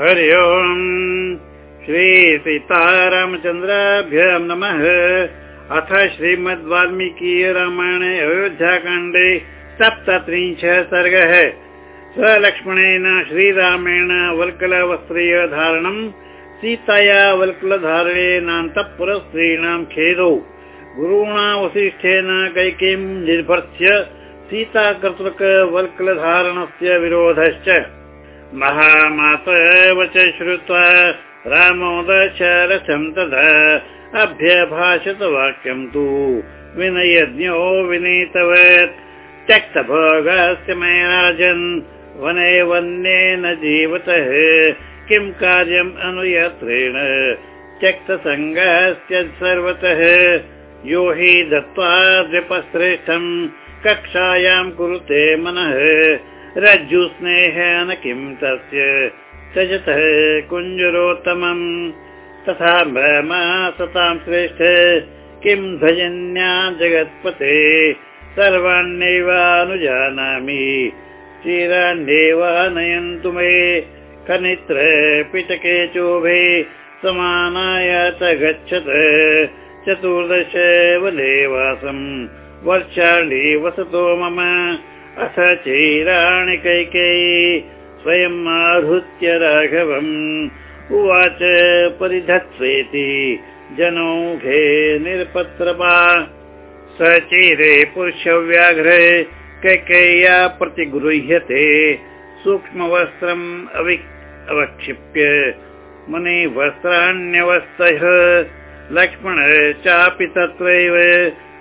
हरि ओम्। श्रीसीतारामचन्द्राभ्य नमः। अथ श्रीमद् वाल्मीकि रामायणे अयोध्याकाण्डे सप्तत्रिंश सर्गः। स्वलक्ष्मणेन श्रीरामेण वल्कलवस्त्रीय धारणम् सीताया वल्कलधारणेनान्तःपुरस्त्रीणां खेदौ। गुरुणा वसिष्ठेन कैकीं निर्भर्त्य सीताकर्तृक वल्कलधारणस्य विरोधश्च महामातव च श्रुत्वा रामो दशरथं तदा अभ्यभाषत वाक्यं तु विनयज्ञो विनीतवत्। त्यक्तभोगस्य मे राजन् वने वन्येन जीवतः किं कार्यम् अनुयत्रेण त्यक्तसङ्गस्य सर्वतः। यो हि दत्त्वा द्विपश्रेष्ठम् कक्षायां कुरुते मनः रज्जुस्नेहेन किं तस्य? त्यजतः कुञ्जरोत्तमम्। तथा सतां श्रेष्ठ। किं भजन्या जगत्पते? सर्वाण्येवानुजानामि। चिरान्येव नयन्तु मे। खनित्र पिटके चोभे। समानाय च गच्छत चतुर्दश वदेवासम् वर्षाणि वसतो मम अथ चैराणि कैकेयी स्वयम् आहृत्य राघवम्। उवाच परिधत्स्वेति जनौघे निरपत्रपा। स चीरे पुरुषव्याघ्रे कैकेय्या प्रतिगृह्यते। सूक्ष्मवस्त्रम् अवक्षिप्य मुनिवस्त्राण्यवस्तः लक्ष्मण चापि तत्रैव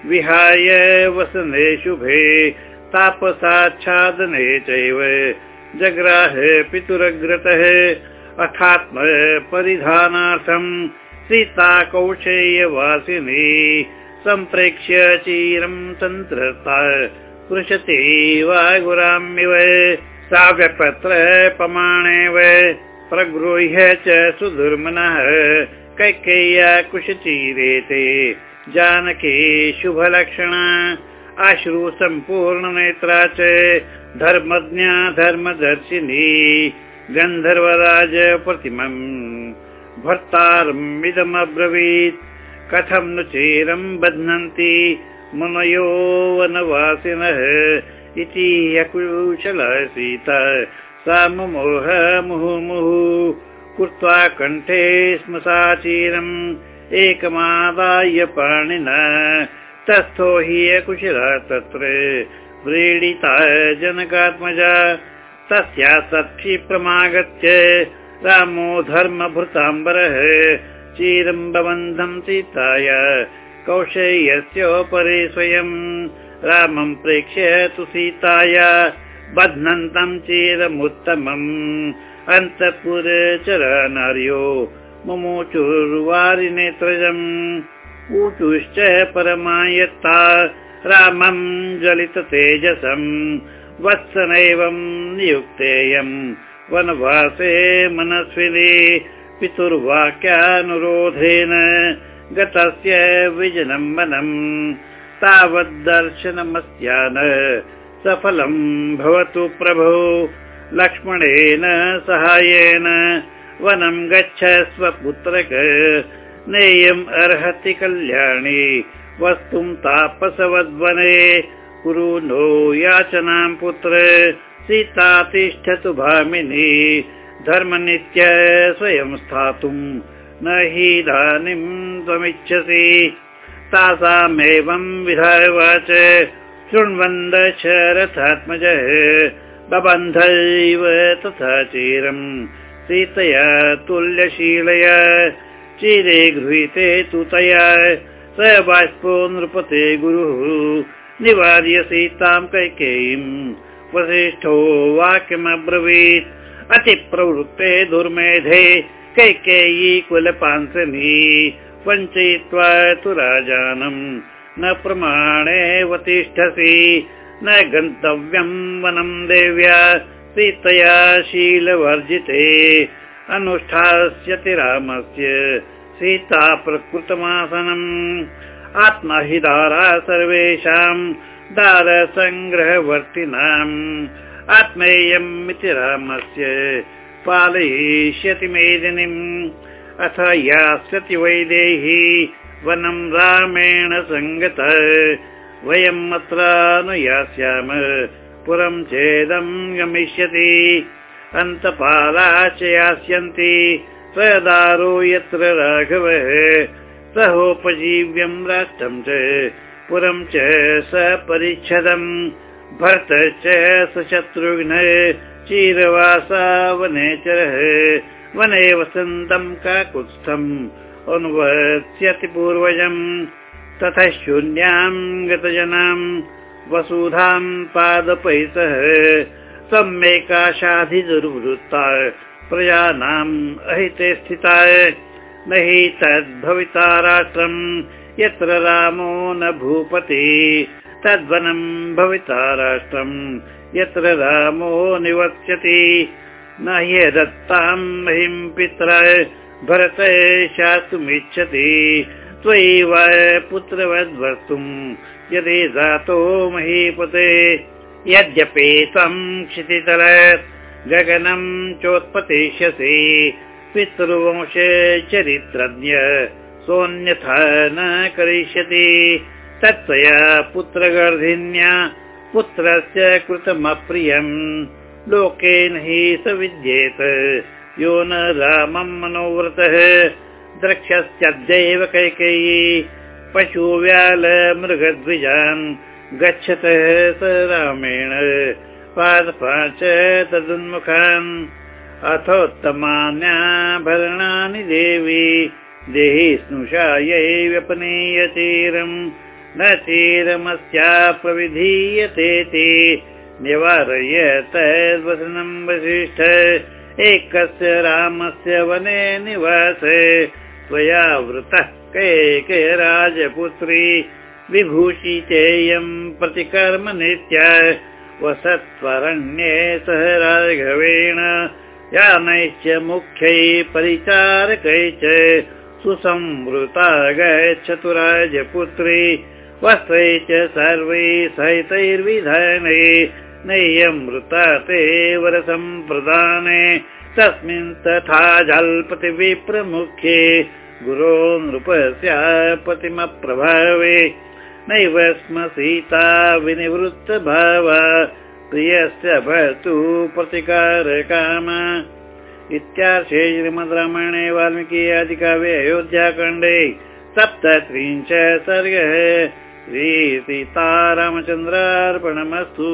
विहाय वसने शुभे तापसाच्छादने चैव। जग्राह पितुरग्रतः अथात्म परिधानार्थम् सीता कौशेयवासिनी सम्प्रेक्ष्य चिरम् तन्त्रता पृशति वा गुरामिव साव्यपत्र प्रमाणेव प्रगृह्य च सुदुर्मनः कैकेय्या कुशचिरेते। जानकी शुभलक्षणा अश्रु सम्पूर्णनेत्रा च धर्मज्ञा धर्मदर्शिनी गन्धर्वराज प्रतिमम् भर्तारमिदमब्रवीत्। कथं नु चीरम् बध्नन्ति मुनयो वनवासिनः इति यकुशल सीता सा मुमोह मुहुमुहुः कृत्वा कण्ठे स्म सा चीरम् एकमादाय पाणिना तस्थो हि कुशला तत्र व्रीडिता जनकात्मजा। तस्या सत्क्षिप्रमागत्य रामो धर्मभृताम्बरः चिरम्बबन्धम् सीताय कौशयस्योपरि स्वयम् रामम् प्रेक्ष्य तु सीताय। बध्नन्तम् चिरमुत्तमम् अन्तपुरचर नार्यो मुमुचुर्वारिनेत्रजम् ऊचुश्च परमायत्ता रामम् जलित तेजसम् वत्सनैवम् नियुक्तेयम् वनवासे मनस्विनी पितुर्वाक्यानुरोधेन गतस्य विजनम् वनम् तावद्दर्शनमस्यान सफलम् भवतु प्रभो। लक्ष्मणेन सहायेन वनम् गच्छ स्वपुत्रक नेयम् अर्हति कल्याणी वस्तुम् तापसवद्वने। कुरु नो याचनाम् पुत्र सीता तिष्ठतु भामिनी। धर्मनित्य स्वयं स्थातुम् न हि इदानीम् त्वमिच्छसि। तासामेवम् शृण्वन्द च रथात्मजः बबन्धैव तथा चिरम्। सीतया तुल्यशीलया चिरे गृहीते तु तया। स बाष्पो नृपते गुरुः। निवार्य सीताम् कैकेयीम् वसिष्ठो वाक्यमब्रवीत्। अतिप्रवृत्ते दुर्मेधे कैकेयी कुलपांसनी। वञ्चयित्वा तु राजानम् न प्रमाणेव तिष्ठसि न गन्तव्यम् वनम् देव्या। सीतया शीलवर्जिते अनुष्ठास्यति रामस्य सीता प्रकृतमासनम् आत्मा हि दारा सर्वेषाम् दारसङ्ग्रहवर्तिनाम्। आत्मेयम् इति रामस्य पालयिष्यति मेदिनीम्। अथ यास्यति वैदेही वनं रामेण सङ्गत। वयम् अत्रानुयास्याम पुरं चेदं गमिष्यति अन्तपाला च यास्यन्ति सदारो यत्र राघवः सहोपजीव्यं राष्ट्रं च पुरं च स परिच्छदम्। भरतश्च सशत्रुघ्न चीरवासा वनेचरः वने वसन्तम् काकुत्स्थम् अनुवत्स्यति पूर्वजम्। ततः शून्याम् गतजनाम् वसुधाम् पादपैतः सम्यकाशाधिदुर्वृत्ता प्रजानाम् अहिते स्थिता न हि तद्भविता राष्ट्रम् यत्र रामो न भूपति तद्वनम् भविता राष्ट्रम् यत्र रामो निवत्स्यति न ह्यदत्ताम् महिम् पित्र भरत शास्तुमिच्छति। त्वयैव पुत्रवद्वर्तुम् यदि जातो महीपते यद्यपि त्वम् क्षितितल गगनम् चोत्पतिष्यसि। पितृवंश चरित्रज्ञ सोऽन्यथा न करिष्यति। तत्त्वया पुत्रगर्धिन्या पुत्रस्य कृतमप्रियम् लोकेन हि स विद्येत यो न रामम् मनोव्रतः द्रक्ष्यस्यद्यैव कैकेयी पशुव्याल मृगद्विजान् गच्छतः स रामेण। पादपाच तदुन्मुखान् अथोत्तमान्याभरणानि देवी। देहि स्नुषायै व्यपनीयतीरम् न चीरमस्या प्रविधीयते निवारय तद्वचनम् वसिष्ठ। एकस्य रामस्य वने निवास। त्वया वृतः कैके राजपुत्री विभूषितेयम् प्रतिकर्म नित्य वसत्वरण्ये सह राघवेण यानैश्च मुख्यै परिचारकै च सुसंवृता गच्छतु राजपुत्री वस्त्रै च सर्वै सहितैर्विधाने नैयमृता ते वरसम्प्रदाने तस्मिन् तथा जल्पति विप्रमुखे गुरो नृपस्य पतिमप्रभावे नैव स्म सीता विनिवृत्तभाव प्रियस्य भवतु प्रतिकारकाम इत्यार्थे श्रीमद् रामायणे वाल्मीकि आदिकाव्ये अयोध्याखण्डे सप्तत्रिंश सर्गः। श्रीसीतारामचन्द्रार्पणमस्तु